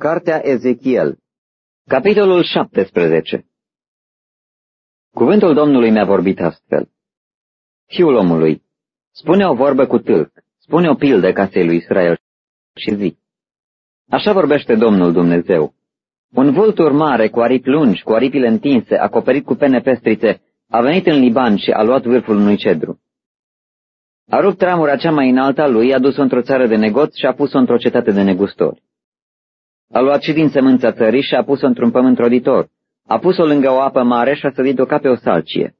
Cartea Ezechiel Capitolul 17 Cuvântul Domnului mi-a vorbit astfel. Fiul omului, spune o vorbă cu tâlc, spune o pildă casei lui Israel și zi. Așa vorbește Domnul Dumnezeu. Un vultur mare cu aripi lungi, cu aripile întinse, acoperit cu pene pestrițe, a venit în Liban și a luat vârful unui cedru. A rupt ramura cea mai înaltă a lui, a dus-o într-o țară de negoț și a pus-o într-o cetate de negustori. A luat și din sămânța țării și a pus-o într-un pământ roditor. A pus-o lângă o apă mare și a sădit-o ca pe o salcie.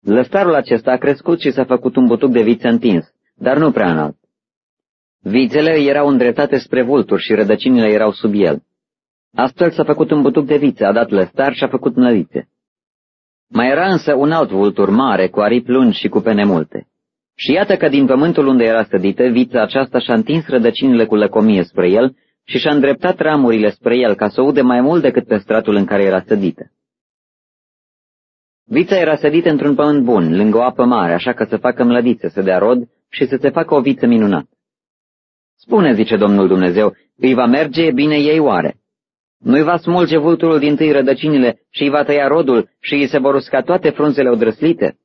Lăstarul acesta a crescut și s-a făcut un butuc de viță întins, dar nu prea înalt. Vițele erau îndreptate spre vulturi și rădăcinile erau sub el. Astfel s-a făcut un butuc de viță, a dat lăstar și a făcut nălițe. Mai era însă un alt vultur mare, cu aripi lungi și cu pene multe. Și iată că din pământul unde era sădită, vița aceasta și-a întins rădăcinile cu lăcomie spre el și și-a îndreptat ramurile spre el ca să o ude mai mult decât pe stratul în care era sădită. Vița era sădită într-un pământ bun, lângă o apă mare, așa că să facă mlădiță, să dea rod și să se facă o viță minunată. Spune, zice Domnul Dumnezeu, îi va merge bine ei oare? Nu-i va smulge vulturul din tâi rădăcinile și îi va tăia rodul și îi se vor usca toate frunzele odrăslite?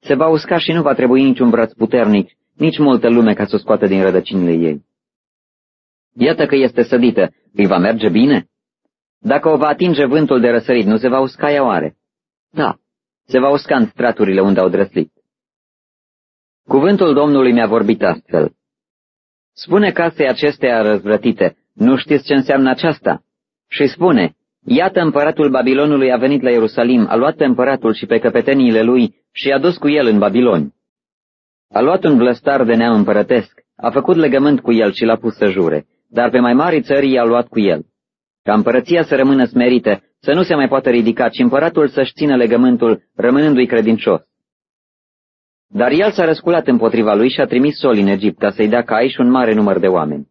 Se va usca și nu va trebui niciun braț puternic, nici multă lume ca să o scoată din rădăcinile ei. Iată că este sădită, îi va merge bine? Dacă o va atinge vântul de răsărit, nu se va usca ea oare? Da, se va usca în straturile unde au drăslit. Cuvântul Domnului mi-a vorbit astfel. Spune casei acesteia răzvrătite, nu știți ce înseamnă aceasta? Și spune, iată împăratul Babilonului a venit la Ierusalim, a luat pe împăratul și pe căpeteniile lui și i-a dus cu el în Babilon. A luat un blăstar de neam împărătesc, a făcut legământ cu el și l-a pus să jure, dar pe mai mari țări i-a luat cu el. Ca împărăția să rămână smerită, să nu se mai poată ridica, ci împăratul să-și țină legământul, rămânându-i credincios. Dar el s-a răsculat împotriva lui și a trimis sol în Egipt ca să-i dea cai și un mare număr de oameni.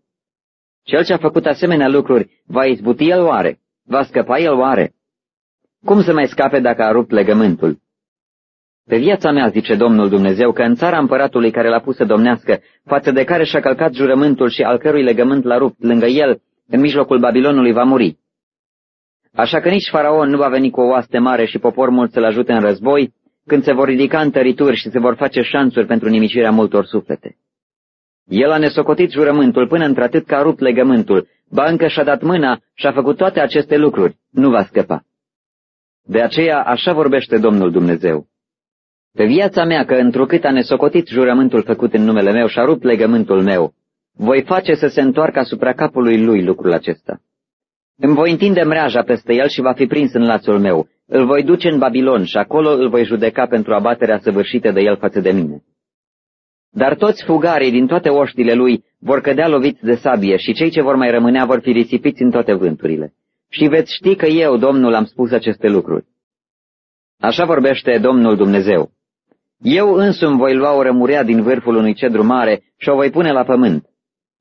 Cel ce a făcut asemenea lucruri, va izbuti el oare? Va scăpa el oare? Cum să mai scape dacă a rupt legământul? Pe viața mea, zice Domnul Dumnezeu, că în țara împăratului care l-a pus să domnească, față de care și-a călcat jurământul și al cărui legământ l-a rupt lângă el, în mijlocul Babilonului va muri. Așa că nici faraon nu va veni cu o oaste mare și popor mult să-l ajute în război, când se vor ridica întărituri și se vor face șanțuri pentru nimicirea multor suflete. El a nesocotit jurământul până într-atât că a rupt legământul, ba încă și-a dat mâna și a făcut toate aceste lucruri, nu va scăpa. De aceea așa vorbește Domnul Dumnezeu. Pe viața mea că întrucât a nesocotit jurământul făcut în numele meu și a rupt legământul meu, voi face să se întoarcă asupra capului lui lucrul acesta. Îmi voi întinde mreaja peste el și va fi prins în lațul meu. Îl voi duce în Babilon și acolo îl voi judeca pentru abaterea săvârșită de el față de mine. Dar toți fugarii din toate oștile lui vor cădea loviți de sabie și cei ce vor mai rămânea vor fi risipiți în toate vânturile. Și veți ști că eu, Domnul, am spus aceste lucruri. Așa vorbește Domnul Dumnezeu. Eu însumi voi lua o rămurea din vârful unui cedru mare și o voi pune la pământ.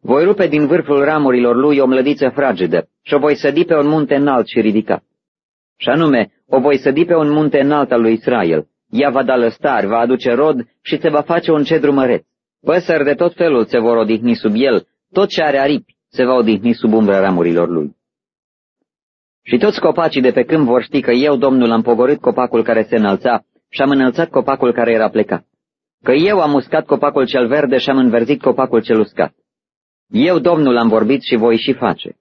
Voi rupe din vârful ramurilor lui o mlădiță fragedă și o voi sădi pe un munte înalt și ridicat. Și anume, o voi sădi pe un munte înalt al lui Israel. Ea va da lăstari, va aduce rod și se va face un cedru măreț. Păsări de tot felul se vor odihni sub el, tot ce are aripi se va odihni sub umbra ramurilor lui. Și toți copacii de pe câmp vor ști că eu, Domnul, am pogorât copacul care se înălța și am înălțat copacul care era plecat. Că eu am uscat copacul cel verde și am înverzit copacul cel uscat. Eu, Domnul, am vorbit și voi și face.